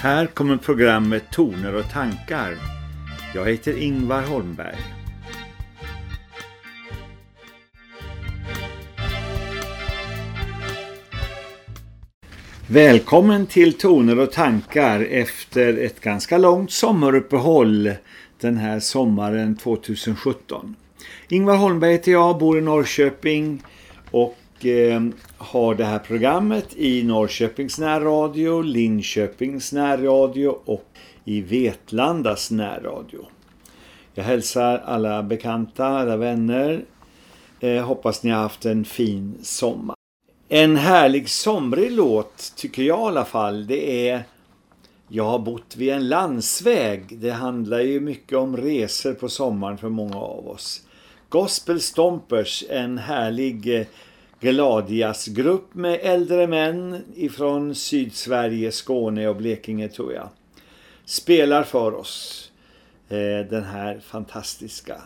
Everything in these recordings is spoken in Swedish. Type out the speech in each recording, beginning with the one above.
Här kommer programmet Toner och tankar. Jag heter Ingvar Holmberg. Välkommen till Toner och tankar efter ett ganska långt sommaruppehåll den här sommaren 2017. Ingvar Holmberg heter jag, bor i Norrköping och eh, har det här programmet i Norrköpings närradio, Linköpings närradio och i Vetlandas närradio. Jag hälsar alla bekanta, alla vänner. Eh, hoppas ni har haft en fin sommar. En härlig somrig låt tycker jag i alla fall. Det är Jag har bott vid en landsväg. Det handlar ju mycket om resor på sommaren för många av oss. Gospel Stompers, en härlig eh, Gladias-grupp med äldre män ifrån Sydsverige, Skåne och Blekinge tror jag. Spelar för oss eh, den här fantastiska,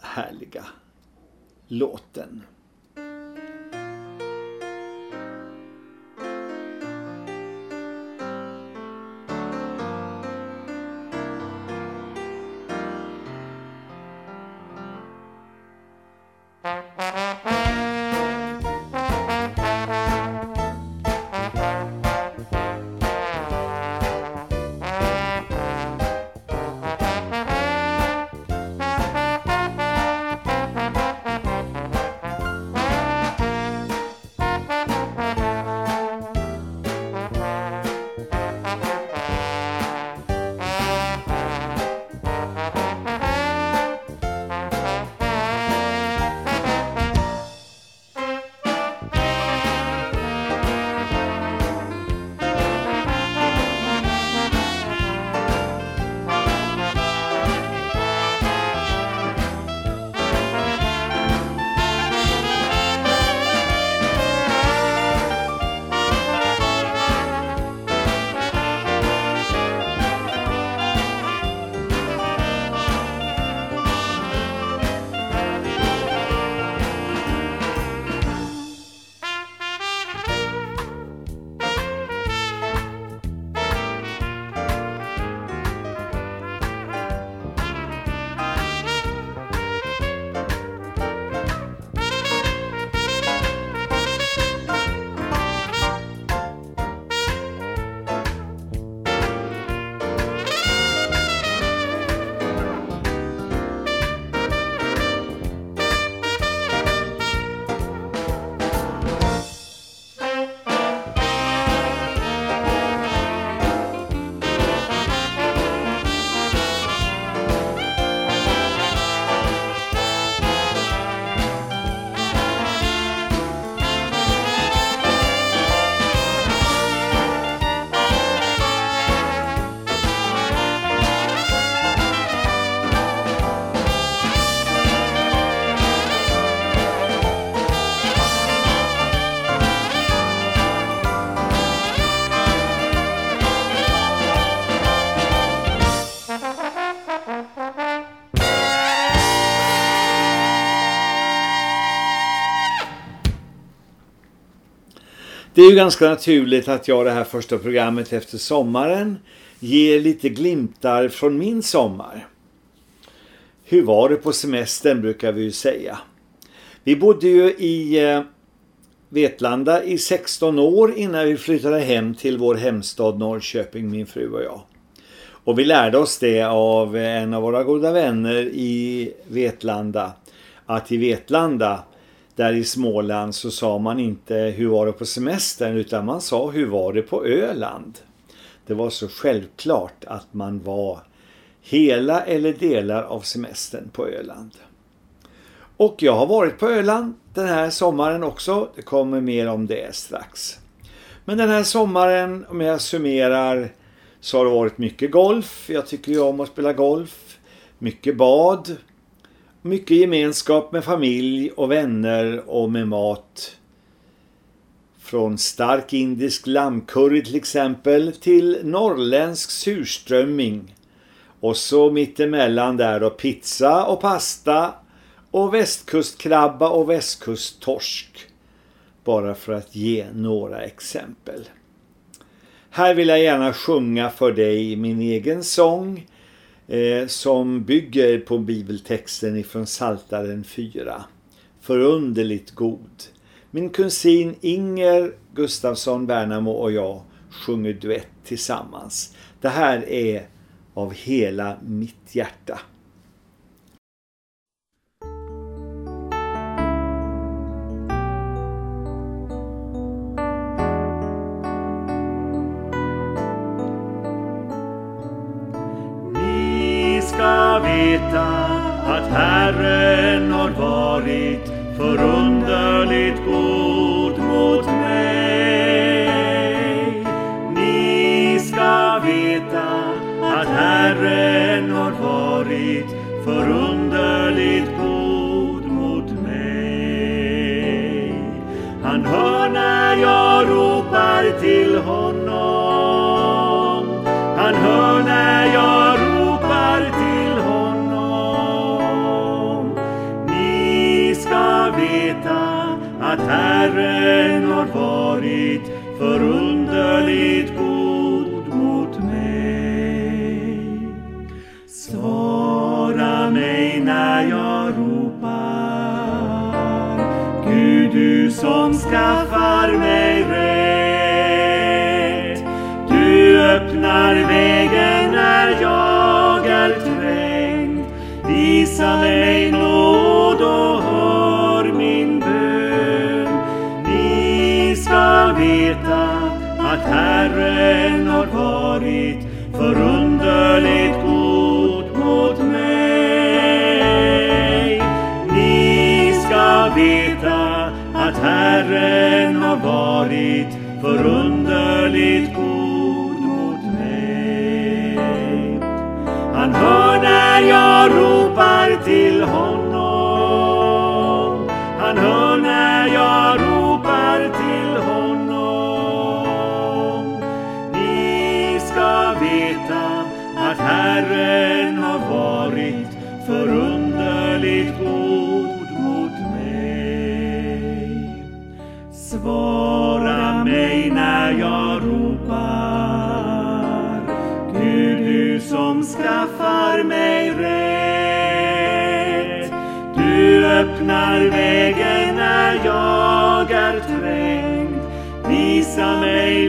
härliga låten. Det är ju ganska naturligt att jag det här första programmet efter sommaren ger lite glimtar från min sommar. Hur var det på semestern brukar vi ju säga. Vi bodde ju i eh, Vetlanda i 16 år innan vi flyttade hem till vår hemstad Norrköping, min fru och jag. Och vi lärde oss det av en av våra goda vänner i Vetlanda. Att i Vetlanda där i Småland så sa man inte hur var det på semestern utan man sa hur var det på Öland. Det var så självklart att man var hela eller delar av semestern på Öland. Och jag har varit på Öland den här sommaren också. Det kommer mer om det strax. Men den här sommaren, om jag summerar, så har det varit mycket golf. Jag tycker ju om att spela golf. Mycket bad. Mycket gemenskap med familj och vänner och med mat. Från stark indisk lammcurry till exempel till norrländsk surströmming. Och så mittemellan där och pizza och pasta och västkustkrabba och västkusttorsk. Bara för att ge några exempel. Här vill jag gärna sjunga för dig min egen sång eh, som bygger på bibeltexten ifrån Saltaren 4. Förunderligt god. Min kusin Inger Gustafsson Värnamo och jag sjunger duett tillsammans. Det här är av hela mitt hjärta. Veta att Herren har varit förunderligt god mot mig. Ni ska veta att Herren har varit Herren har varit förunderligt god mot mig. Svara mig när jag ropar. Gud, du som skaffar mig rätt. Du öppnar vägen när jag är trängd. Visa mig nåd Herren har varit förunderligt god mot mig. Ni ska veta att Herren har varit förunderligt god mot mig. Han hör när jag ropar jag ropar. Gud, du som skaffar mig rätt. Du öppnar vägen när jag är trängd. Visa mig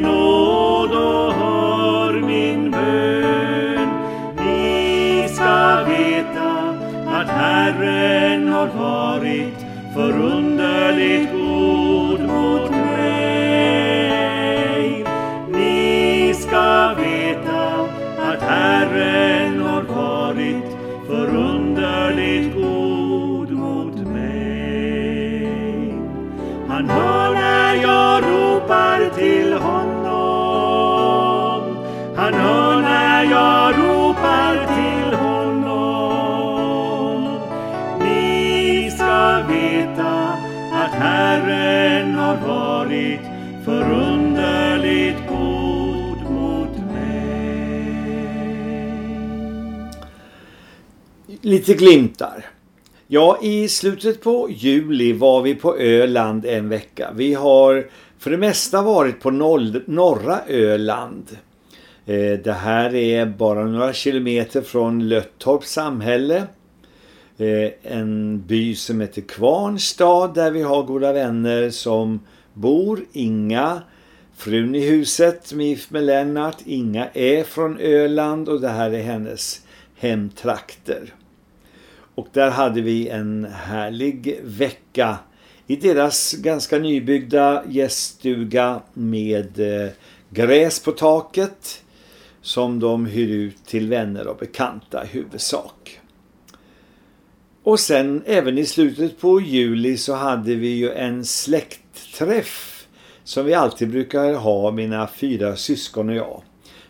Lite glimtar. Ja, i slutet på juli var vi på Öland en vecka. Vi har för det mesta varit på noll, norra Öland. Eh, det här är bara några kilometer från Löttorps samhälle. Eh, en by som heter Kvarnstad där vi har goda vänner som bor. Inga, frun i huset, MIF med Lennart. Inga är från Öland och det här är hennes hemtrakter. Och där hade vi en härlig vecka i deras ganska nybyggda gäststuga med eh, gräs på taket som de hyr ut till vänner och bekanta i huvudsak. Och sen även i slutet på juli så hade vi ju en släktträff som vi alltid brukar ha, mina fyra syskon och jag.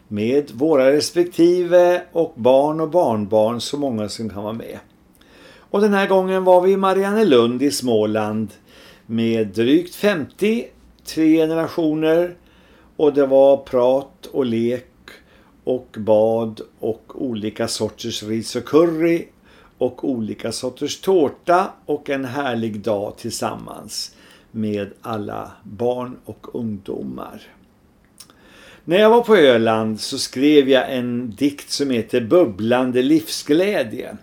Med våra respektive och barn och barnbarn, så många som kan vara med. Och den här gången var vi i Mariannelund i Småland med drygt 50, tre generationer och det var prat och lek och bad och olika sorters ris och curry och olika sorters tårta och en härlig dag tillsammans med alla barn och ungdomar. När jag var på Öland så skrev jag en dikt som heter Bubblande livsglädje.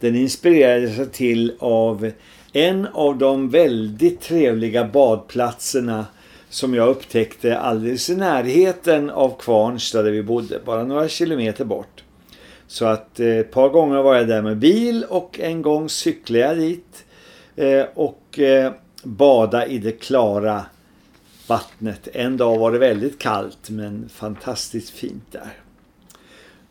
Den inspirerades till av en av de väldigt trevliga badplatserna som jag upptäckte alldeles i närheten av Kvarnstad där vi bodde, bara några kilometer bort. Så att eh, ett par gånger var jag där med bil och en gång cyklade jag dit eh, och eh, bada i det klara vattnet. En dag var det väldigt kallt men fantastiskt fint där.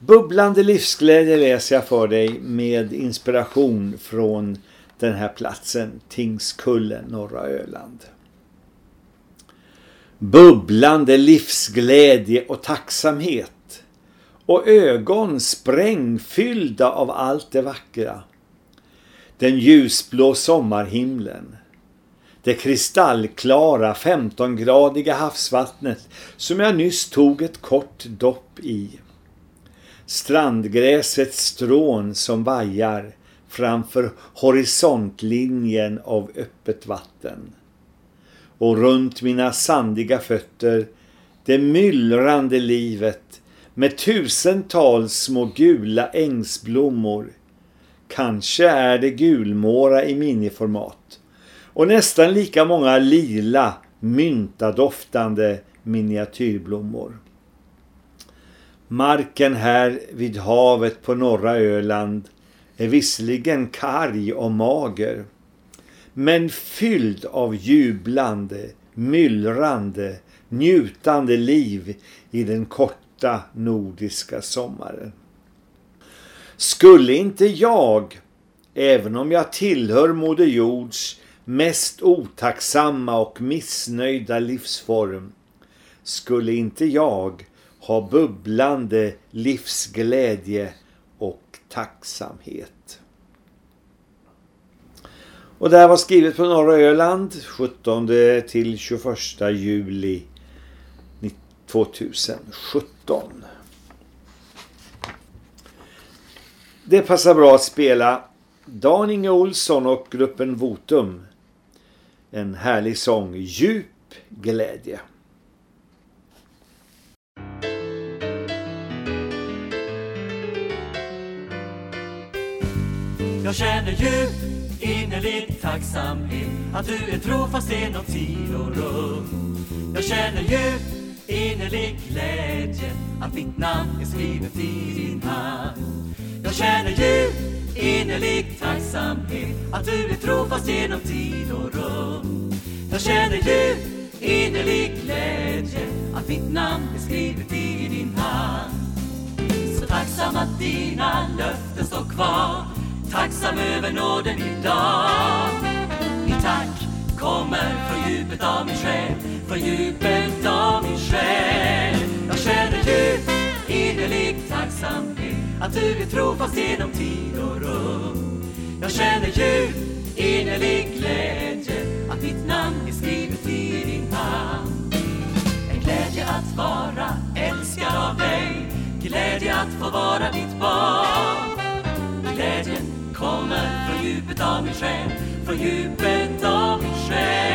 Bubblande livsglädje läser jag för dig med inspiration från den här platsen, Tingskullen, norra Öland. Bubblande livsglädje och tacksamhet och ögon sprängfyllda av allt det vackra. Den ljusblå sommarhimlen, det kristallklara 15-gradiga havsvattnet som jag nyss tog ett kort dopp i. Strandgräsets strån som vajar framför horisontlinjen av öppet vatten. Och runt mina sandiga fötter det myllrande livet med tusentals små gula ängsblommor. Kanske är det gulmåra i miniformat. Och nästan lika många lila, myntadoftande miniatyrblommor. Marken här vid havet på norra Öland är visserligen karg och mager, men fylld av jublande, myllrande, njutande liv i den korta nordiska sommaren. Skulle inte jag, även om jag tillhör Moder Jords mest otacksamma och missnöjda livsform, skulle inte jag ha bubblande livsglädje och tacksamhet. Och det här var skrivet på norra Öland 17 till 21 juli 2017. Det passar bra att spela Dan Inge Olsson och gruppen Votum. En härlig sång, Djup glädje. Jag känner djup innerlig tacksamhet att du är trofast genom tid och rum. Jag känner djup innerlig glädje att mitt namn är skrivet i din hand. Jag känner djup innerlig tacksamhet att du är trofast genom tid och rum. Jag känner djup innerlig glädje att mitt namn är skrivet i din hand. Så tacksam att dina löften står kvar tacksam över nåden idag. Mitt tack kommer från djupet av min själ, från djupet av min själ. Jag känner djup innerlig tacksamhet att du är trofast genom tid och rum. Jag känner djup innerlig glädje att ditt namn är skrivet i din hand. En glädje att vara älskad av dig, glädje att få vara ditt barn. Glädjen kommer från djupet av min själ, från djupet av min själ.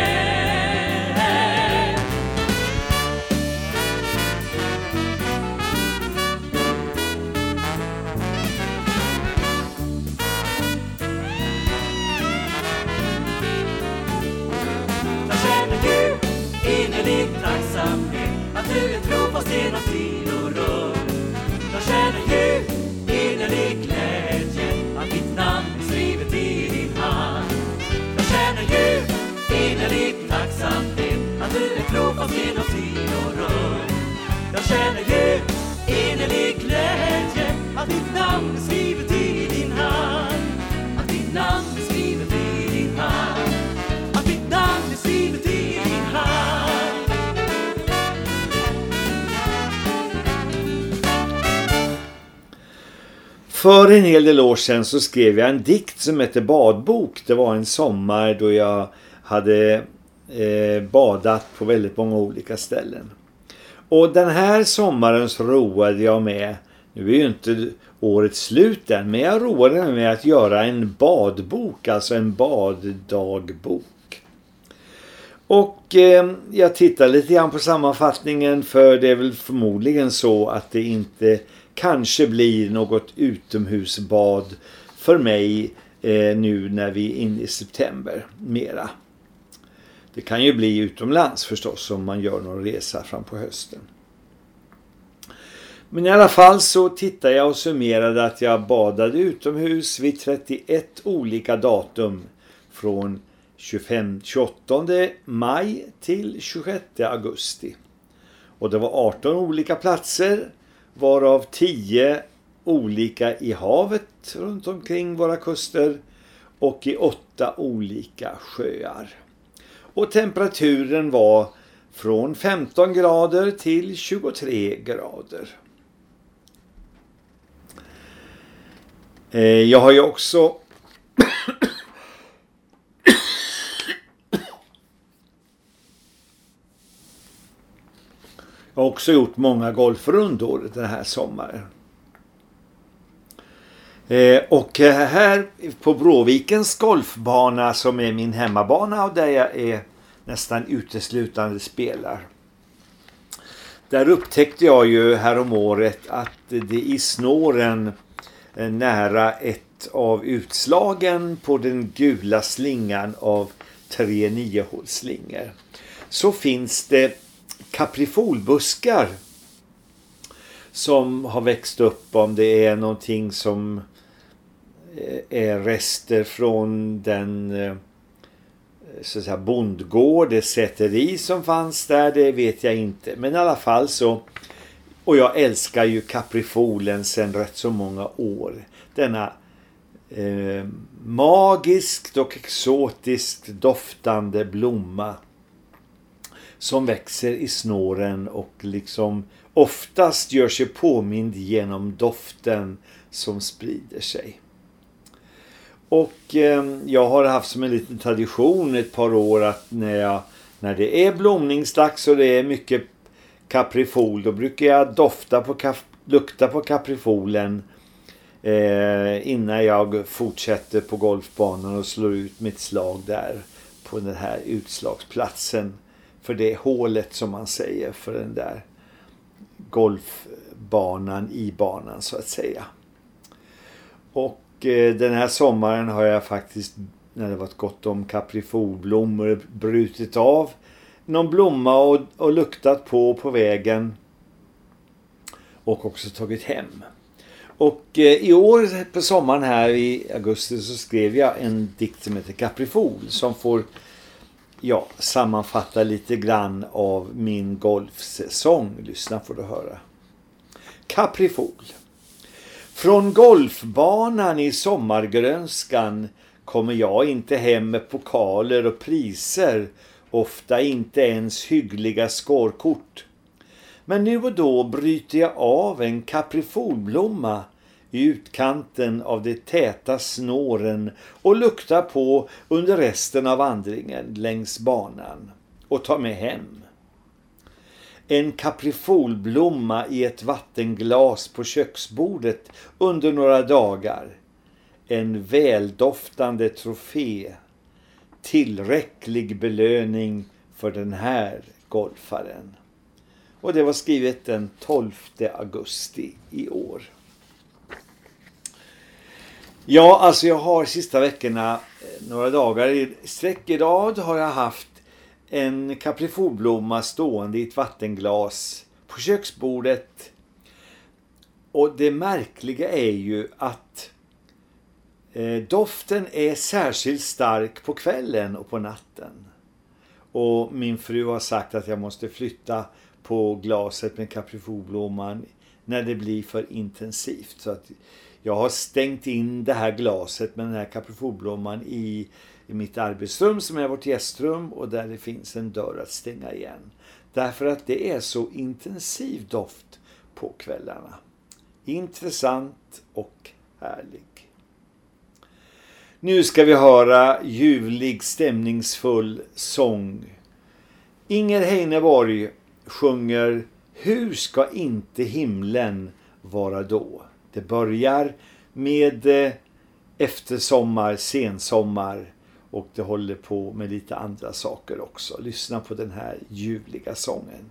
Jag känner djup innerlig tacksamhet att du är trofast genom tiden du är trofast genom tid och rum. Jag känner djup innerlig glädje att ditt namn är skrivet i din hand. Att ditt namn är skrivet i din hand. Att ditt namn är skrivet i din hand. För en hel del år sedan så skrev jag en dikt som hette Badbok. Det var en sommar då jag hade eh, badat på väldigt många olika ställen. Och den här sommaren så roade jag med, nu är ju inte året slut än, men jag roade mig med att göra en badbok, alltså en baddagbok. Och eh, jag tittar lite grann på sammanfattningen för det är väl förmodligen så att det inte kanske blir något utomhusbad för mig eh, nu när vi är inne i september mera. Det kan ju bli utomlands förstås om man gör någon resa fram på hösten. Men i alla fall så tittade jag och summerade att jag badade utomhus vid 31 olika datum från 25, 28 maj till 26 augusti. Och det var 18 olika platser varav 10 olika i havet runt omkring våra kuster och i åtta olika sjöar. Och temperaturen var från 15 grader till 23 grader. Eh, jag har ju också Jag har också gjort många golfrundor den här sommaren. Eh, och eh, här på Bråvikens golfbana som är min hemmabana och där jag är nästan uteslutande spelar. Där upptäckte jag ju häromåret att det i snåren eh, nära ett av utslagen på den gula slingan av tre niohålsslingor. så finns det kaprifolbuskar som har växt upp om det är någonting som Eh, är rester från den eh, så att säga bondgård, det säteri som fanns där, det vet jag inte. Men i alla fall så, och jag älskar ju kaprifolen sedan rätt så många år. Denna eh, magiskt och exotiskt doftande blomma som växer i snåren och liksom oftast gör sig påmind genom doften som sprider sig. Och eh, jag har haft som en liten tradition ett par år att när, jag, när det är blomningsdags och det är mycket kaprifol då brukar jag dofta på kaf, lukta på kaprifolen eh, innan jag fortsätter på golfbanan och slår ut mitt slag där på den här utslagsplatsen för det hålet som man säger för den där golfbanan i banan så att säga. Och eh, den här sommaren har jag faktiskt när det varit gott om kaprifolblommor brutit av någon blomma och, och luktat på på vägen och också tagit hem. Och eh, i år på sommaren här i augusti så skrev jag en dikt som heter Kaprifol som får ja, sammanfatta lite grann av min golfsäsong. Lyssna får du höra. Kaprifol. Från golfbanan i sommargrönskan kommer jag inte hem med pokaler och priser, ofta inte ens hyggliga skårkort. Men nu och då bryter jag av en kaprifolblomma i utkanten av de täta snåren och luktar på under resten av vandringen längs banan och tar med hem. En kaprifolblomma i ett vattenglas på köksbordet under några dagar. En väldoftande trofé. Tillräcklig belöning för den här golfaren. Och det var skrivet den 12 augusti i år. Ja, alltså jag har sista veckorna, eh, några dagar i sträck i rad har jag haft en kaprifolblomma stående i ett vattenglas på köksbordet. Och det märkliga är ju att eh, doften är särskilt stark på kvällen och på natten. Och min fru har sagt att jag måste flytta på glaset med kaprifolblomman när det blir för intensivt. Så att jag har stängt in det här glaset med den här kaprifolblomman i, i mitt arbetsrum som är vårt gästrum och där det finns en dörr att stänga igen. Därför att det är så intensiv doft på kvällarna. Intressant och härlig. Nu ska vi höra ljuvlig stämningsfull sång. Inger Heineborg sjunger Hur ska inte himlen vara då? Det börjar med eh, eftersommar, sensommar och det håller på med lite andra saker också. Lyssna på den här ljuvliga sången.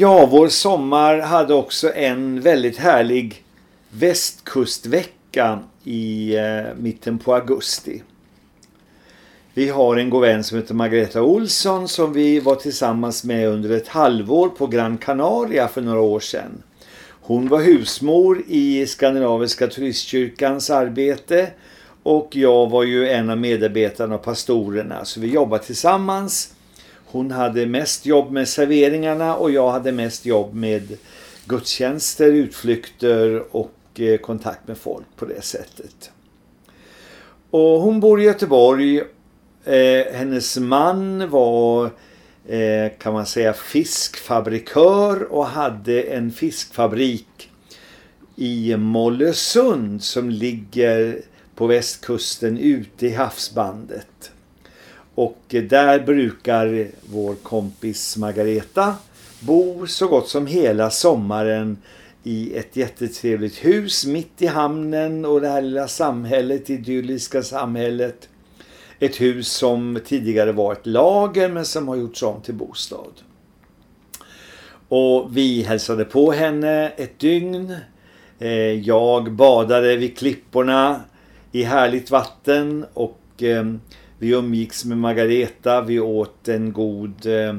Ja, vår sommar hade också en väldigt härlig västkustvecka i eh, mitten på augusti. Vi har en god vän som heter Margareta Olsson som vi var tillsammans med under ett halvår på Gran Canaria för några år sedan. Hon var husmor i Skandinaviska turistkyrkans arbete och jag var ju en av medarbetarna och pastorerna så vi jobbade tillsammans hon hade mest jobb med serveringarna och jag hade mest jobb med gudstjänster, utflykter och eh, kontakt med folk på det sättet. Och hon bor i Göteborg. Eh, hennes man var eh, kan man säga fiskfabrikör och hade en fiskfabrik i Mollösund som ligger på västkusten ute i havsbandet. Och där brukar vår kompis Margareta bo så gott som hela sommaren i ett jättetrevligt hus mitt i hamnen och det här lilla samhället, idylliska samhället. Ett hus som tidigare var ett lager men som har gjorts om till bostad. Och vi hälsade på henne ett dygn. Eh, jag badade vid klipporna i härligt vatten och ehm, vi umgicks med Margareta. Vi åt en god, eh,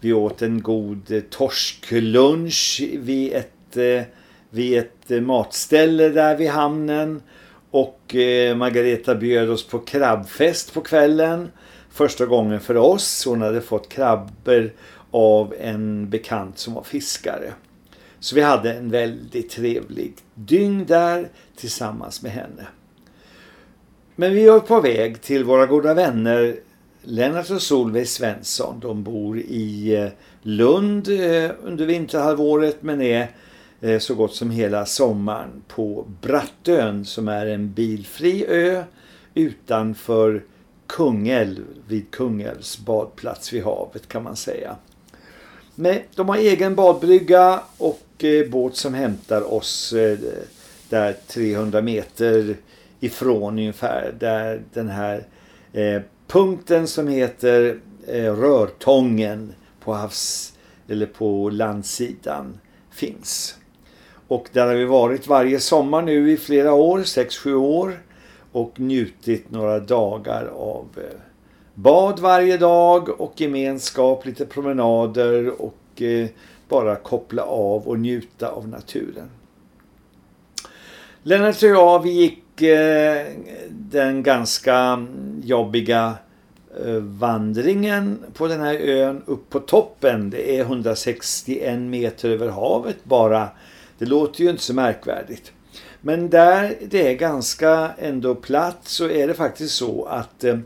vi åt en god eh, torsklunch vid ett eh, vid ett matställe där vid hamnen och Margareta bjöd oss på krabbfest på kvällen. Första gången för oss. Hon hade fått krabbor av en bekant som var fiskare. Så vi hade en väldigt trevlig dygn där tillsammans med henne. Men vi är på väg till våra goda vänner Lennart och Solveig Svensson. De bor i eh, Lund eh, under vinterhalvåret men är eh, så gott som hela sommaren på Brattön som är en bilfri ö utanför Kungälv vid Kungälvs badplats vid havet kan man säga. Men de har egen badbrygga och båt som hämtar oss där 300 meter ifrån ungefär. Där den här eh, punkten som heter eh, Rörtången på havs eller på landsidan finns. Och där har vi varit varje sommar nu i flera år, 6-7 år och njutit några dagar av eh, bad varje dag och gemenskap, lite promenader och eh, bara koppla av och njuta av naturen. Lennart och jag, vi gick Eh, den ganska jobbiga eh, vandringen på den här ön upp på toppen. Det är 161 meter över havet bara. Det låter ju inte så märkvärdigt. Men där det är ganska ändå platt så är det faktiskt så att eh,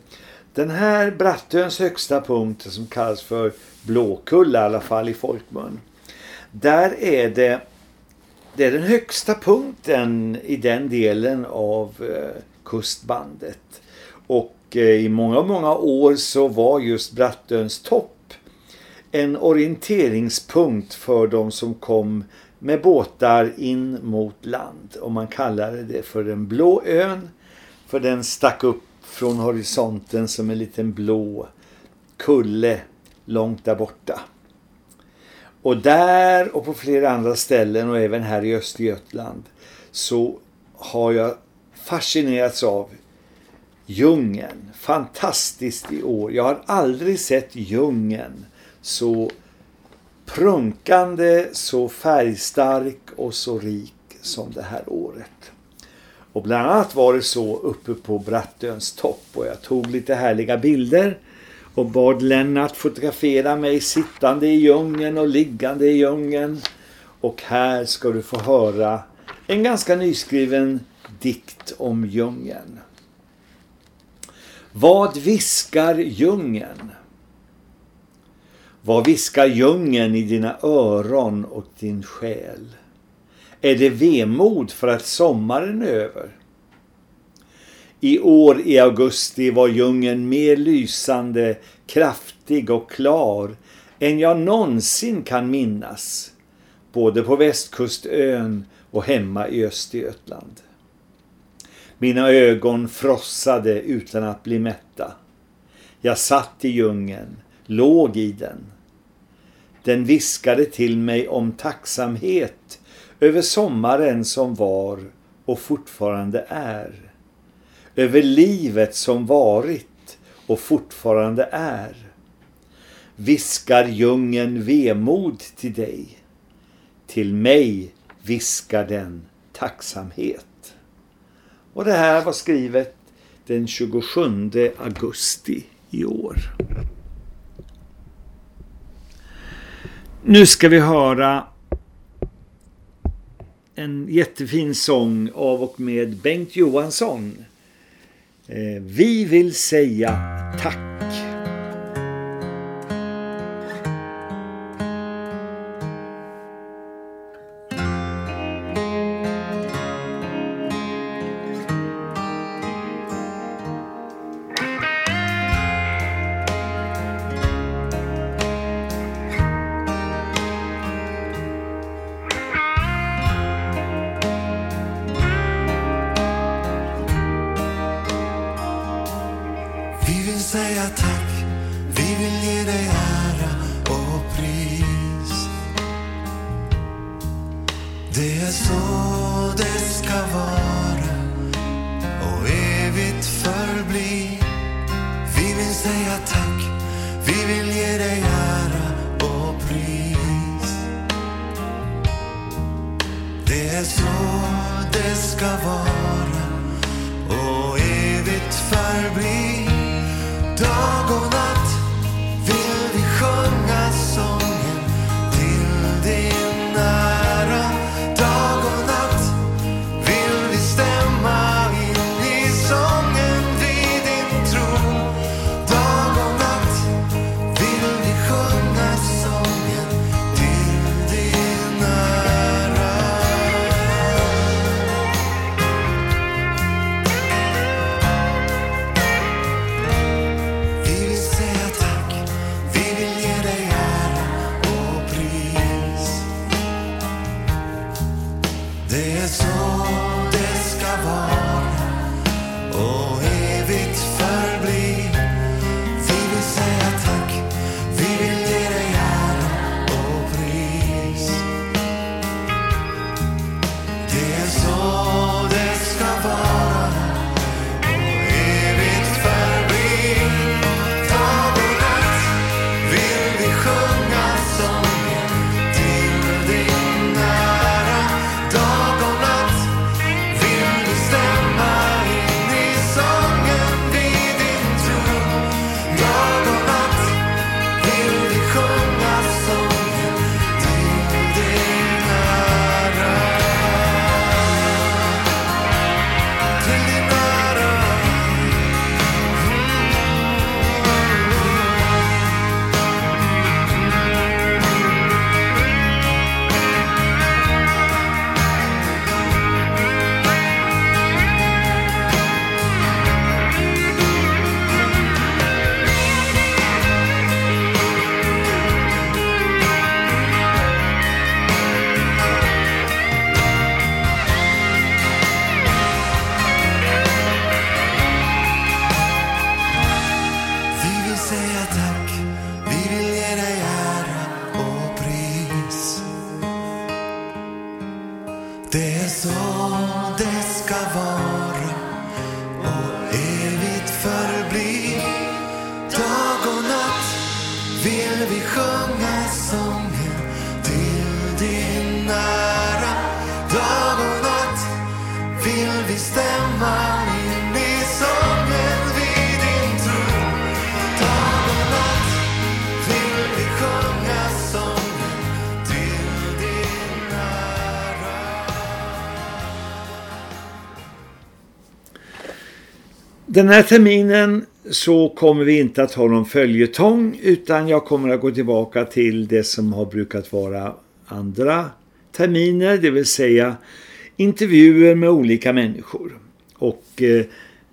den här Brattöns högsta punkt som kallas för Blåkulla i alla fall i folkmun. Där är det, det är den högsta punkten i den delen av eh, kustbandet. Och eh, i många, många år så var just Brattöns topp en orienteringspunkt för de som kom med båtar in mot land. Och man kallade det för den blå ön. För den stack upp från horisonten som en liten blå kulle långt där borta. Och där och på flera andra ställen och även här i Östergötland så har jag fascinerats av djungeln. Fantastiskt i år. Jag har aldrig sett djungeln så prunkande, så färgstark och så rik som det här året. Och bland annat var det så uppe på Brattöns topp och jag tog lite härliga bilder och bad Lennart fotografera mig sittande i djungeln och liggande i djungeln. Och här ska du få höra en ganska nyskriven dikt om djungeln. Vad viskar djungeln? Vad viskar djungeln i dina öron och din själ? är det vemod för att sommaren är över. I år i augusti var djungeln mer lysande, kraftig och klar än jag någonsin kan minnas, både på västkustön och hemma i Östergötland. Mina ögon frossade utan att bli mätta. Jag satt i djungeln, låg i den. Den viskade till mig om tacksamhet över sommaren som var och fortfarande är. Över livet som varit och fortfarande är. Viskar djungeln vemod till dig. Till mig viskar den tacksamhet. Och det här var skrivet den 27 augusti i år. Nu ska vi höra en jättefin sång av och med Bengt Johansson. Eh, vi vill säga tack. Den här terminen så kommer vi inte att ha någon följetong utan jag kommer att gå tillbaka till det som har brukat vara andra terminer, det vill säga intervjuer med olika människor. Och eh,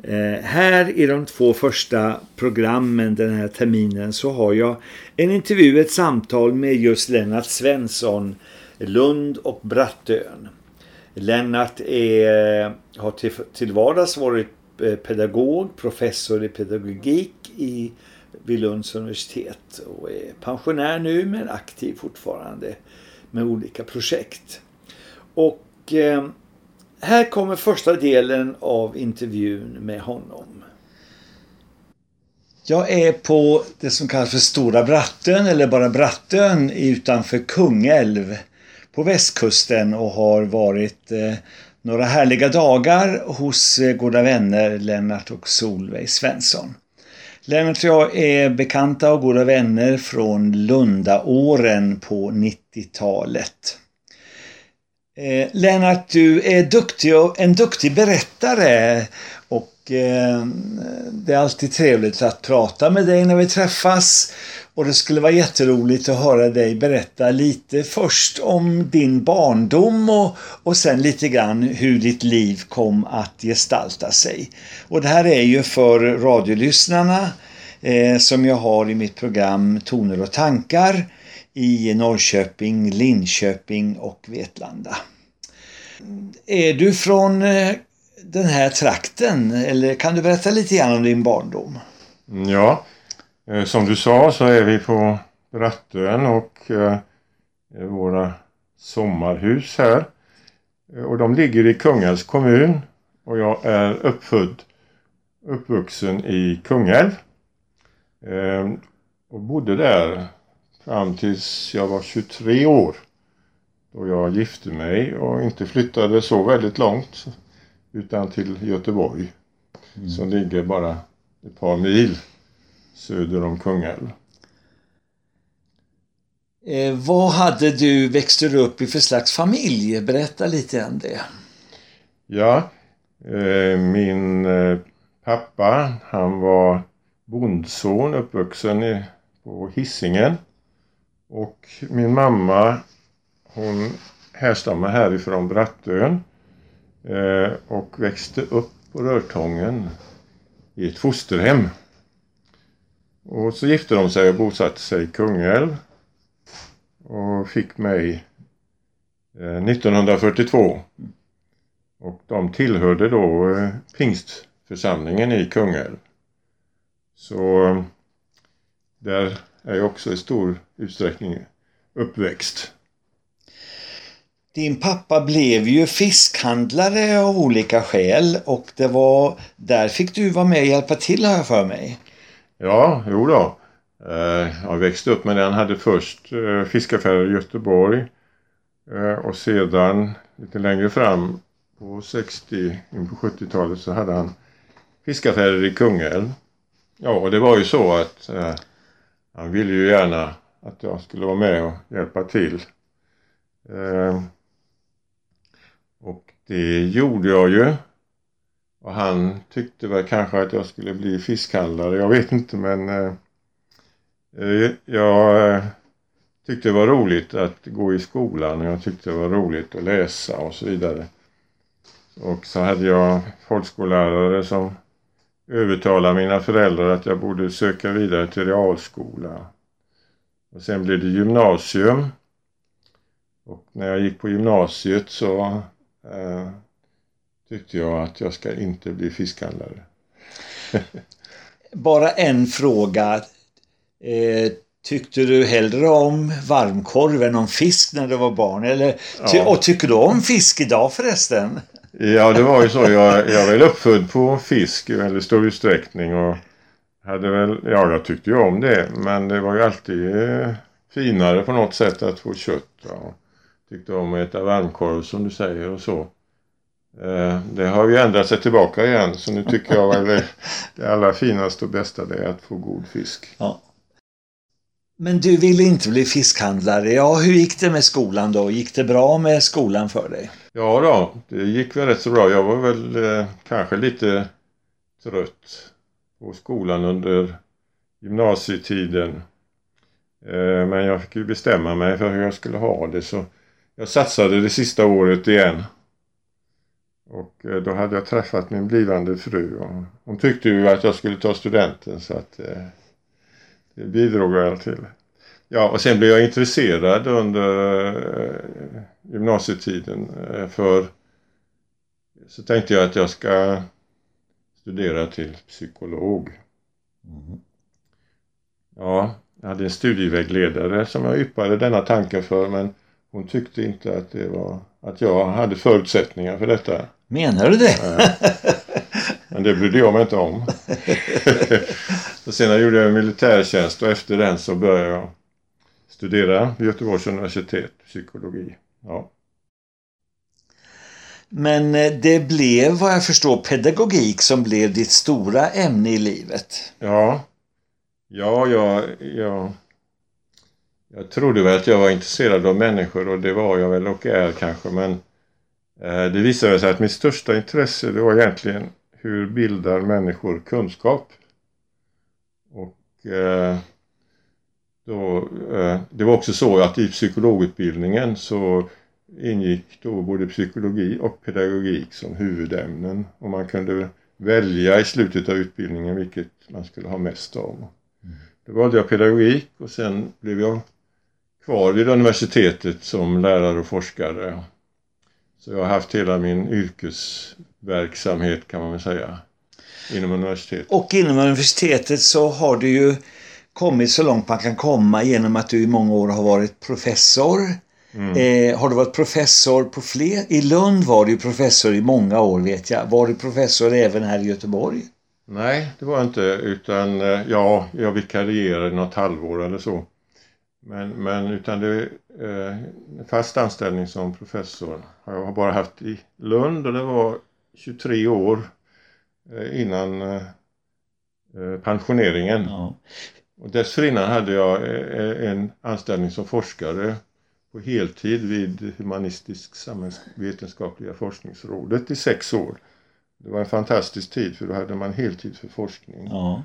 eh här i de två första programmen den här terminen så har jag en intervju, ett samtal med just Lennart Svensson, Lund och Brattön. Lennart är, har till, till vardags varit Eh, pedagog, professor i pedagogik i, vid Lunds universitet och är pensionär nu men aktiv fortfarande med olika projekt. Och eh, här kommer första delen av intervjun med honom. Jag är på det som kallas för Stora Brattön eller bara Brattön utanför Kungälv på västkusten och har varit eh, några härliga dagar hos eh, goda vänner Lennart och Solveig Svensson. Lennart och jag är bekanta och goda vänner från Lundaåren på 90-talet. Eh, Lennart, du är duktig och en duktig berättare och eh, det är alltid trevligt att prata med dig när vi träffas och det skulle vara jätteroligt att höra dig berätta lite först om din barndom och, och sen lite grann hur ditt liv kom att gestalta sig. Och det här är ju för radiolyssnarna eh, som jag har i mitt program Toner och tankar i Norrköping, Linköping och Vetlanda. Är du från eh, den här trakten eller kan du berätta lite grann om din barndom? Ja, som du sa så är vi på Brattön och eh, våra sommarhus här. Eh, och de ligger i Kungälvs kommun och jag är uppfödd, uppvuxen i Kungälv. Eh, och bodde där fram tills jag var 23 år. Då jag gifte mig och inte flyttade så väldigt långt utan till Göteborg. Mm. Som ligger bara ett par mil söder om Kungälv. Eh, vad hade du, växte du upp i för slags familj? Berätta lite om det. Ja, eh, min eh, pappa han var bondson uppvuxen i, på Hisingen. Och min mamma hon härstammar härifrån Brattön eh, och växte upp på Rörtången i ett fosterhem. Och så gifte de sig och bosatte sig i Kungälv och fick mig eh, 1942. Och de tillhörde då eh, pingstförsamlingen i Kungälv. Så eh, där är jag också i stor utsträckning uppväxt. Din pappa blev ju fiskhandlare av olika skäl och det var där fick du vara med och hjälpa till har jag för mig. Ja, jo då. Eh, jag växte upp med den. Han hade först eh, fiskaffärer i Göteborg eh, och sedan lite längre fram på 60 in på 70-talet så hade han fiskaffärer i Kungälv. Ja, och det var ju så att han ville ju gärna att jag skulle vara med och hjälpa till. Och det gjorde jag ju. Och han tyckte väl kanske att jag skulle bli fiskhandlare. Jag vet inte men eh, eh, jag eh, tyckte det var roligt att gå i skolan och jag tyckte det var roligt att läsa och så vidare. Och så hade jag folkskollärare som övertalade mina föräldrar att jag borde söka vidare till realskola. Och sen blev det gymnasium. Och när jag gick på gymnasiet så eh, tyckte jag att jag ska inte bli fiskhandlare. Bara en fråga. Eh, tyckte du hellre om varmkorv än om fisk när du var barn? Eller, ty ja. Och tycker du om fisk idag förresten? Ja, det var ju så. Jag, jag var väl uppfödd på fisk i väldigt stor utsträckning och hade väl, ja jag tyckte ju om det men det var ju alltid eh, finare på något sätt att få kött. Ja. Tyckte om att äta varmkorv som du säger och så. Eh, det har ju ändrat sig tillbaka igen så nu tycker jag väl det allra finaste och bästa det är att få god fisk. Ja. Men du ville inte bli fiskhandlare. Ja, hur gick det med skolan då? Gick det bra med skolan för dig? Ja då, det gick väl rätt så bra. Jag var väl eh, kanske lite trött på skolan under gymnasietiden. Eh, men jag fick ju bestämma mig för hur jag skulle ha det så jag satsade det sista året igen och eh, då hade jag träffat min blivande fru och hon tyckte ju att jag skulle ta studenten så att eh, det bidrog jag till. Ja och sen blev jag intresserad under eh, gymnasietiden för så tänkte jag att jag ska studera till psykolog. Mm. Ja, jag hade en studievägledare som jag yppade denna tanke för men hon tyckte inte att det var att jag hade förutsättningar för detta. Menar du det? Ja. Men det brydde jag mig inte om. sen gjorde jag militärtjänst och efter den så började jag studera vid Göteborgs universitet, psykologi. Ja. Men eh, det blev vad jag förstår pedagogik som blev ditt stora ämne i livet. Ja, ja jag, jag, jag trodde väl att jag var intresserad av människor och det var jag väl och är kanske men Eh, det visade sig att mitt största intresse det var egentligen hur bildar människor kunskap. Och eh, då, eh, det var också så att i psykologutbildningen så ingick då både psykologi och pedagogik som huvudämnen och man kunde välja i slutet av utbildningen vilket man skulle ha mest av. Mm. Då valde jag pedagogik och sen blev jag kvar vid universitetet som lärare och forskare så jag har haft hela min yrkesverksamhet kan man väl säga inom universitetet. Och inom universitetet så har du ju kommit så långt man kan komma genom att du i många år har varit professor. Eh, har du varit professor på fler? I Lund var du professor i många år vet jag. Var du professor även här i Göteborg? Nej, det var jag inte utan eh, ja, jag vikarierade något halvår eller så. Men, men utan det eh, fast anställning som professor har jag bara haft i Lund och det var 23 år eh, innan eh, eh, pensioneringen. Ja. Och dessförinnan hade jag en anställning som forskare på heltid vid Humanistisk samhällsvetenskapliga forskningsrådet i sex år. Det var en fantastisk tid för då hade man heltid för forskning. ja.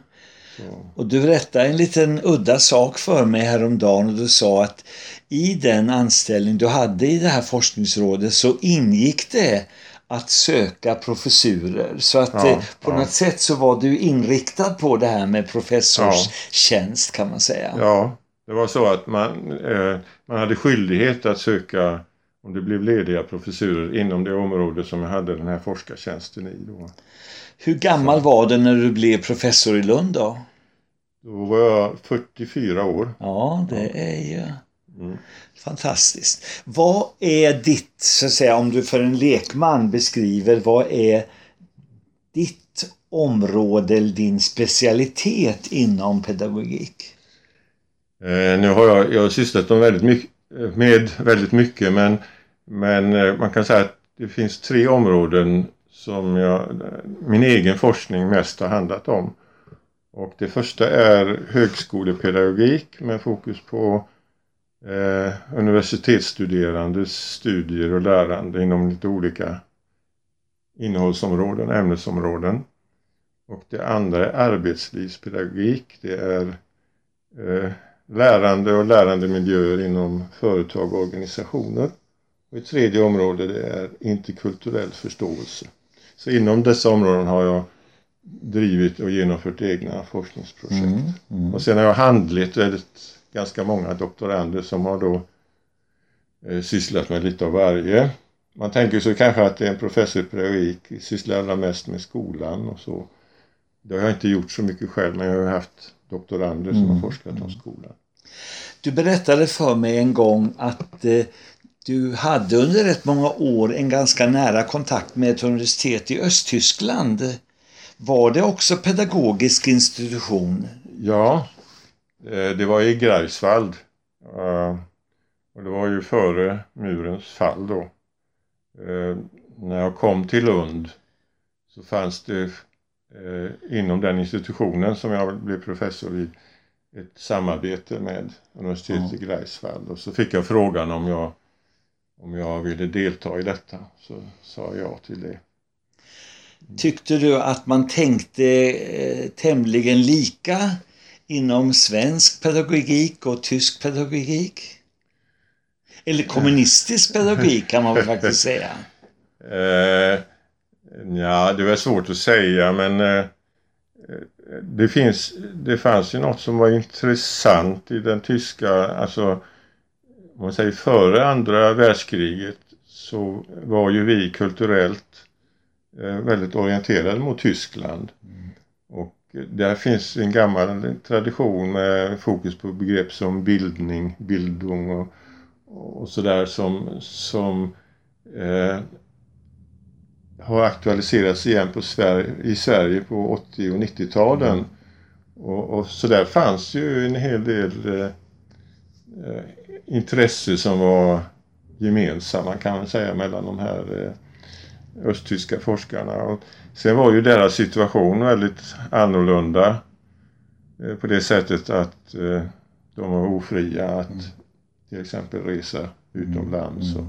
Och du berättade en liten udda sak för mig häromdagen och du sa att i den anställning du hade i det här forskningsrådet så ingick det att söka professurer. Så att Ja, eh, på ja. något sätt så var du inriktad på det här med professorstjänst kan man säga. ja, det var så att man, eh, man hade skyldighet att söka om det blev lediga professurer inom det område som jag hade den här forskartjänsten i. Då, Hur gammal var du när du blev professor i Lund då? då var jag 44 år. Ja, det är ju Mm. fantastiskt. Vad är ditt, så att säga, om du för en lekman beskriver, vad är ditt område eller din specialitet inom pedagogik? Eh, nu har jag, jag har sysslat väldigt mycket, Eh, med väldigt mycket men, men eh, man kan säga att det finns tre områden som jag, min egen forskning mest har handlat om. Och det första är högskolepedagogik med fokus på eh, universitetsstuderandes studier och lärande inom lite olika innehållsområden, ämnesområden. Och det andra är arbetslivspedagogik. Det är eh, lärande och lärandemiljöer inom företag och organisationer. Och ett tredje område det är interkulturell förståelse. Så inom dessa områden har jag drivit och genomfört egna forskningsprojekt. Och sen har jag handlett väldigt, ganska många doktorander som har då eh, sysslat med lite av varje. Man tänker sig kanske att en professor i pedagogik sysslar allra mest med skolan och så. Det har jag inte gjort så mycket själv men jag har haft doktorander som har forskat om skolan. Du berättade för mig en gång att eh, du hade under rätt många år en ganska nära kontakt med ett universitet i Östtyskland. Var det också pedagogisk institution? Ja, eh, det var i Greifswald. Eh, Och det var ju före murens fall då. Eh, När jag kom till Lund så fanns det eh, inom den institutionen som jag blev professor vid ett samarbete med universitetet i Greifswald och så fick jag frågan om jag om jag ville delta i detta så sa jag ja till det. Tyckte du att man tänkte eh, tämligen lika inom svensk pedagogik och tysk pedagogik? Eller kommunistisk pedagogik kan man väl faktiskt säga. Eh, ja, det är svårt att säga men eh, det, finns, det fanns ju något som var intressant i den tyska, alltså om man säger före andra världskriget så var ju vi kulturellt eh, väldigt orienterade mot Tyskland. Och där finns en gammal tradition med fokus på begrepp som bildning, bildung och, och sådär som, som eh, har aktualiserats igen på Sverige, i Sverige på 80 och 90-talen. Och, och så där fanns ju en hel del eh, intresse som var gemensamma kan man säga mellan de här eh, östtyska forskarna. Och sen var ju deras situation väldigt annorlunda eh, på det sättet att eh, de var ofria att till exempel resa utomlands. Och,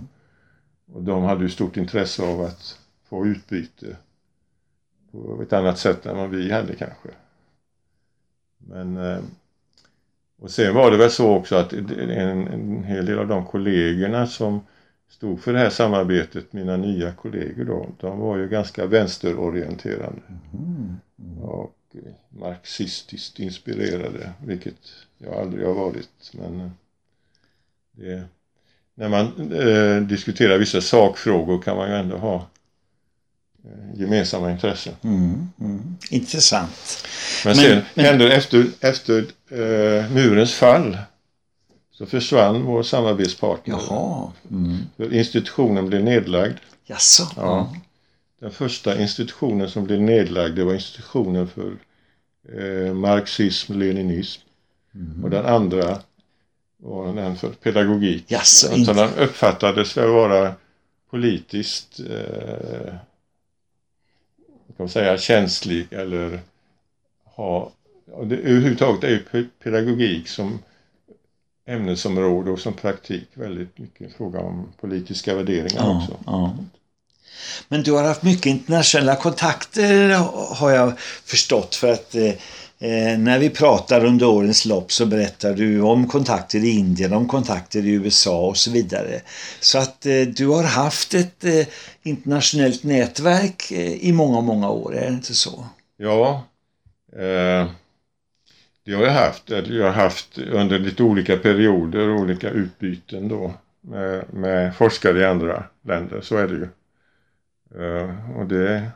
och de hade ju stort intresse av att få utbyte på ett annat sätt än vad vi hade kanske. Men eh, och sen var det väl så också att en, en hel del av de kollegorna som stod för det här samarbetet, mina nya kollegor då, de var ju ganska vänsterorienterade. Och eh, marxistiskt inspirerade, vilket jag aldrig har varit. Men eh, det, när man eh, diskuterar vissa sakfrågor kan man ju ändå ha gemensamma intressen. Mm, mm. Intressant. Men, Men- sen men- hände efter, efter eh, murens fall så försvann vår samarbetspartner. Jaha. Mm. För institutionen blev nedlagd. Jaså? Ja. Den första institutionen som blev nedlagd det var institutionen för eh, marxism-leninism. Och den andra var den för pedagogik. Jaså, Så inte- den uppfattades väl vara politiskt eh, kan man säga, känslig eller ha det, överhuvudtaget är ju pe- pedagogik som ämnesområde och som praktik väldigt mycket fråga om politiska värderingar Ja, också. ja. Men du har haft mycket internationella kontakter har jag förstått för att eh, när vi pratar under årens lopp så berättar du om kontakter i Indien, om kontakter i USA och så vidare. Så att eh, du har haft ett eh, internationellt nätverk eh, i många, många år, är det inte så? Ja, eh, det har jag haft. Eh, jag har haft under lite olika perioder olika utbyten då med, med forskare i andra länder, så är det ju. Eh, och det,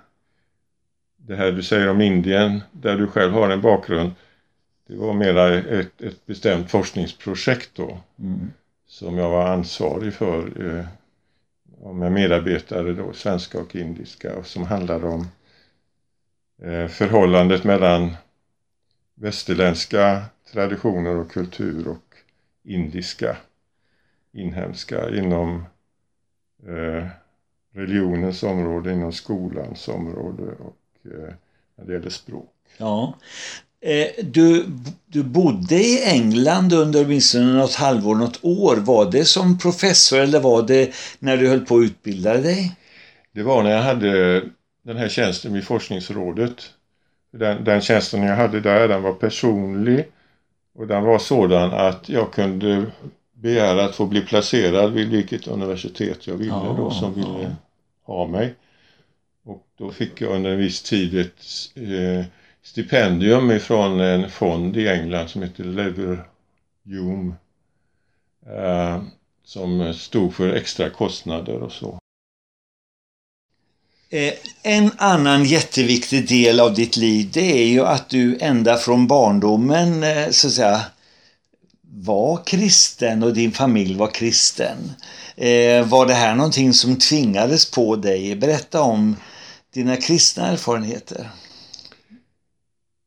det här du säger om Indien, där du själv har en bakgrund, det var mera ett, ett bestämt forskningsprojekt då Mm. som jag var ansvarig för eh, med medarbetare då, svenska och indiska och som handlade om eh, förhållandet mellan västerländska traditioner och kultur och indiska inhemska inom eh, religionens område, inom skolans område och när det gäller språk. Ja. Eh, Du, du bodde i England under åtminstone något halvår, något år. Var det som professor eller var det när du höll på att utbilda dig? Det var när jag hade den här tjänsten vid forskningsrådet. Den, den tjänsten jag hade där, den var personlig och den var sådan att jag kunde begära att få bli placerad vid vilket universitet jag ville Ja, då som ja. ville ha mig. Och då fick jag under en viss tid ett eh, stipendium ifrån en fond i England som heter Lever Hume. Eh, som stod för extra kostnader och så. Eh, en annan jätteviktig del av ditt liv det är ju att du ända från barndomen eh, så att säga var kristen och din familj var kristen. Eh, var det här någonting som tvingades på dig? Berätta om dina kristna erfarenheter.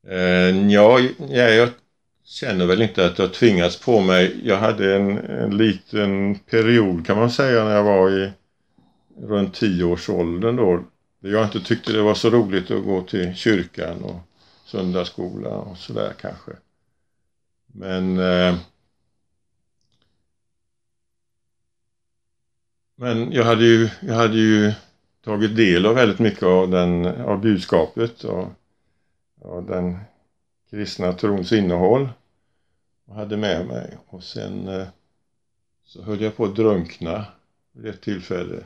Eh, ja, ja, jag känner väl inte att jag tvingats på mig. Jag hade en, en liten period kan man säga när jag var i runt 10 då. Där jag inte tyckte det var så roligt att gå till kyrkan och söndagsskola och sådär kanske. Men eh, Men jag hade ju, jag hade ju tagit del av väldigt mycket av, den, av budskapet och, och den kristna trons innehåll och hade med mig. Och sen eh, så höll jag på att drunkna vid ett tillfälle.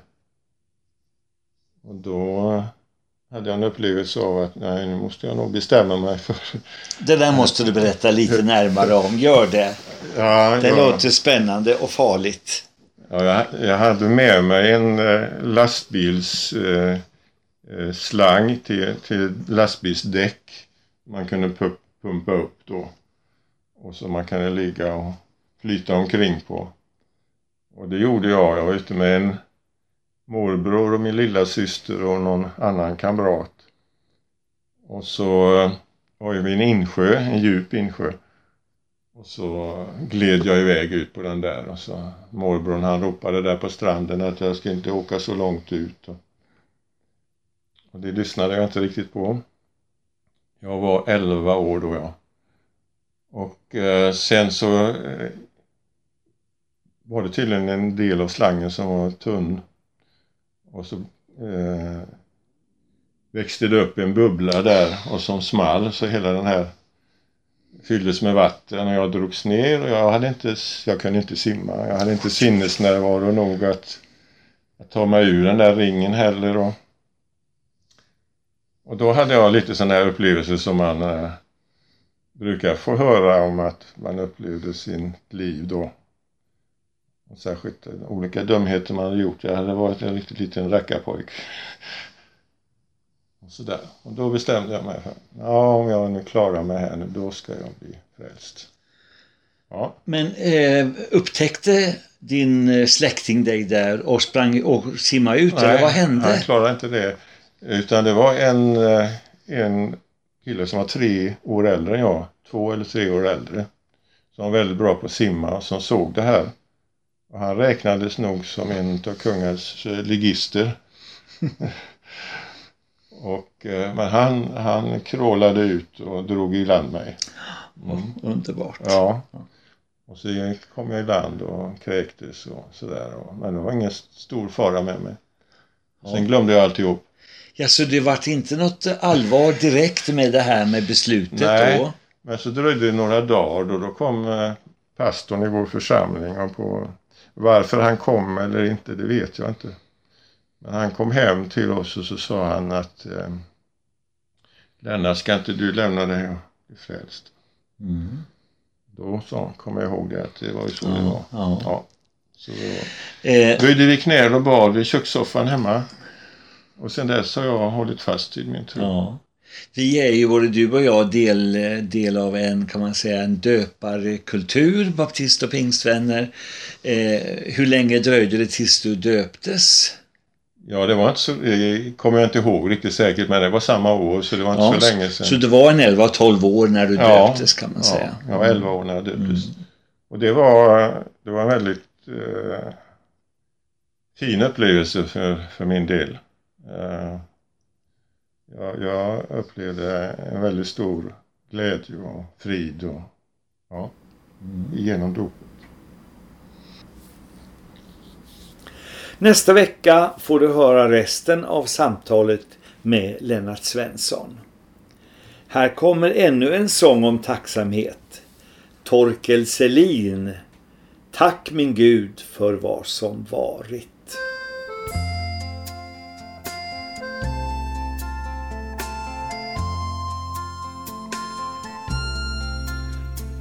Och då hade jag en upplevelse av att nej, nu måste jag nog bestämma mig för... Det där måste du berätta lite närmare om. Gör det. Ja, Det ja. låter spännande och farligt. Ja, jag, jag hade med mig en eh, eh, eh till, till lastbilsdäck. Man kunde pu- pumpa upp då. Och som man kunde ligga och flyta omkring på. Och det gjorde jag. Jag var ute med en morbror och min lilla syster och någon annan kamrat. Och så eh, var ju vi i en insjö, en djup insjö. Och så gled jag iväg ut på den där och så morbrorn han ropade där på stranden att jag ska inte åka så långt ut. Och, och det lyssnade jag inte riktigt på. Jag var 11 år då jag. Och eh, sen så eh, var det tydligen en del av slangen som var tunn. Och så eh, växte det upp en bubbla där och som small så hela den här fylldes med vatten och jag drogs ner och jag hade inte, jag kunde inte simma. Jag hade inte sinnesnärvaro nog att, att ta mig ur den där ringen heller. Och, och då hade jag lite sådana här upplevelser som man eh, brukar få höra om att man upplevde sin liv då. Och särskilt olika dumheter man hade gjort. Jag hade varit en riktigt liten rackarpojk. Och, sådär. och då bestämde jag mig för ja, om jag nu klarar mig här nu, då ska jag bli frälst. Ja. Men eh, upptäckte din eh, släkting dig där och sprang och simmade ut? Nej, eller vad hände? han klarade inte det. Utan det var en, eh, en kille som var tre år äldre än jag. Två eller tre år äldre. Som var väldigt bra på att simma som såg det här. Och han räknades nog som en av kungens eh, ligister. och, eh, men han, han krålade ut och drog i land mig. Mm. Underbart. Ja. Och så kom jag i land och kräktes och sådär. Men det var ingen stor fara med mig. Sen glömde jag alltihop. Ja, så det vart inte något allvar direkt med det här med beslutet Nej, då? men så dröjde det några dagar och då kom eh, pastorn i vår församling och på varför han kom eller inte, det vet jag inte. Men han kom hem till oss och så sa han att eh, Lennart, ska inte du lämna dig och frälst? Mm. Då så, kom jag ihåg det att det var ju så ja, det var. Ja. ja. Så eh, böjde vi knä och bad vid kökssoffan hemma. Och sen dess har jag hållit fast vid min tro. Ja. Vi är ju både du och jag del, del av en kan man säga en döparkultur, baptist och pingstvänner. Eh, hur länge dröjde det tills du döptes? Ja, det var inte så, det kommer jag inte ihåg riktigt säkert, men det var samma år så det var inte ja, så länge sedan. Så det var en 11-12 år när du ja, döptes kan man ja, säga? Ja, jag var 11 år när jag döptes. Mm. Och det var, det var en väldigt eh, fin upplevelse för, för min del. Eh, jag, jag upplevde en väldigt stor glädje och frid och, ja, mm. genom dopet. Nästa vecka får du höra resten av samtalet med Lennart Svensson. Här kommer ännu en sång om tacksamhet. Torkel Selin. Tack min Gud för vad som varit.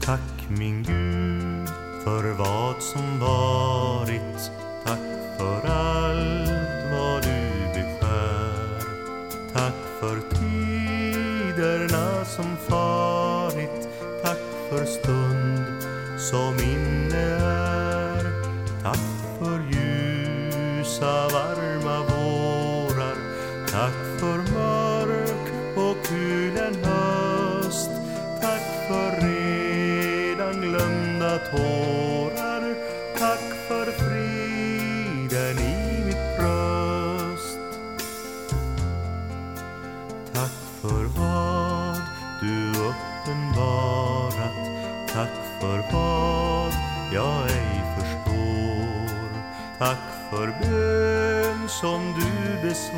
Tack min Gud för vad som varit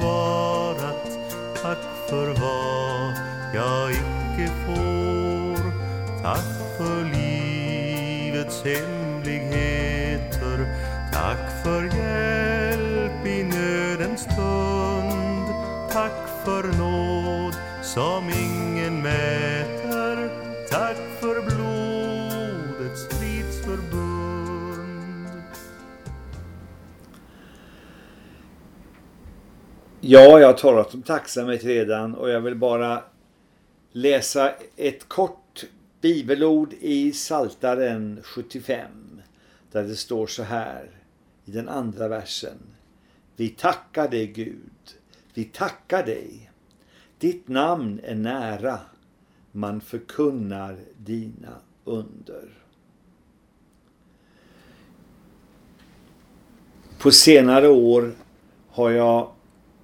du Ja, jag har talat om tacksamhet redan och jag vill bara läsa ett kort bibelord i Saltaren 75 där det står så här i den andra versen. Vi tackar dig Gud, vi tackar dig. Ditt namn är nära, man förkunnar dina under. På senare år har jag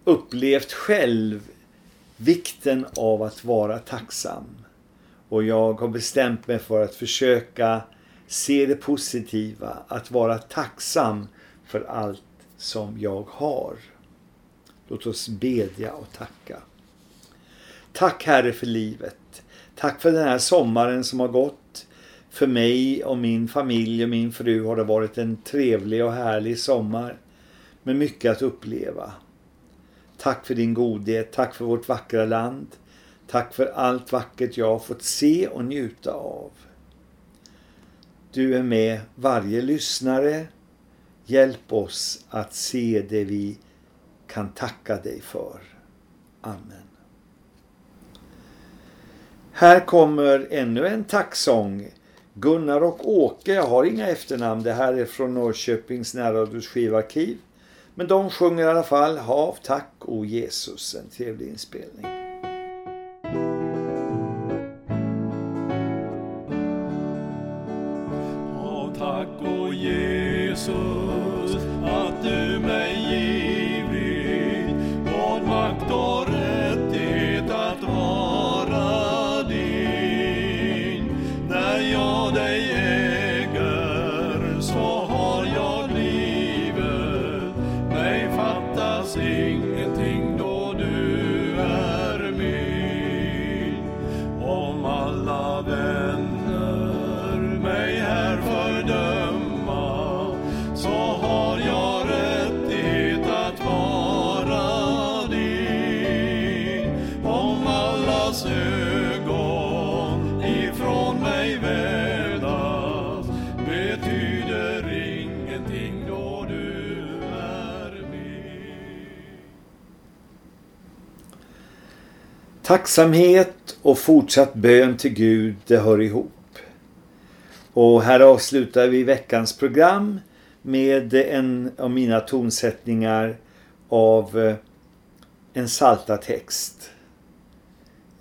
upplevt själv vikten av att vara tacksam. Och jag har bestämt mig för att försöka se det positiva, att vara tacksam för allt som jag har. Låt oss bedja och tacka. Tack Herre för livet. Tack för den här sommaren som har gått. För mig och min familj och min fru har det varit en trevlig och härlig sommar med mycket att uppleva. Tack för din godhet, tack för vårt vackra land. Tack för allt vackert jag har fått se och njuta av. Du är med varje lyssnare. Hjälp oss att se det vi kan tacka dig för. Amen. Här kommer ännu en tacksång. Gunnar och Åke, jag har inga efternamn. Det här är från Norrköpings närradios skivarkiv. Men de sjunger i alla fall Hav tack o Jesus. En trevlig inspelning. Hav tack o Jesus Tacksamhet och fortsatt bön till Gud, det hör ihop. Och här avslutar vi veckans program med en av mina tonsättningar av eh, en salta text.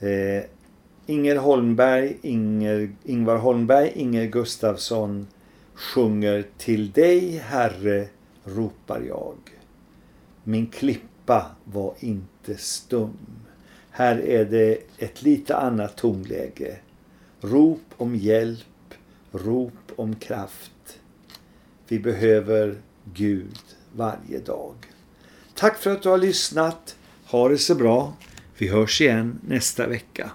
Eh, Inger Holmberg, Inger, Ingvar Holmberg, Inger Gustafsson sjunger Till dig Herre ropar jag. Min klippa var inte stum. Här är det ett lite annat tonläge. Rop om hjälp, rop om kraft. Vi behöver Gud varje dag. Tack för att du har lyssnat. Ha det så bra. Vi hörs igen nästa vecka.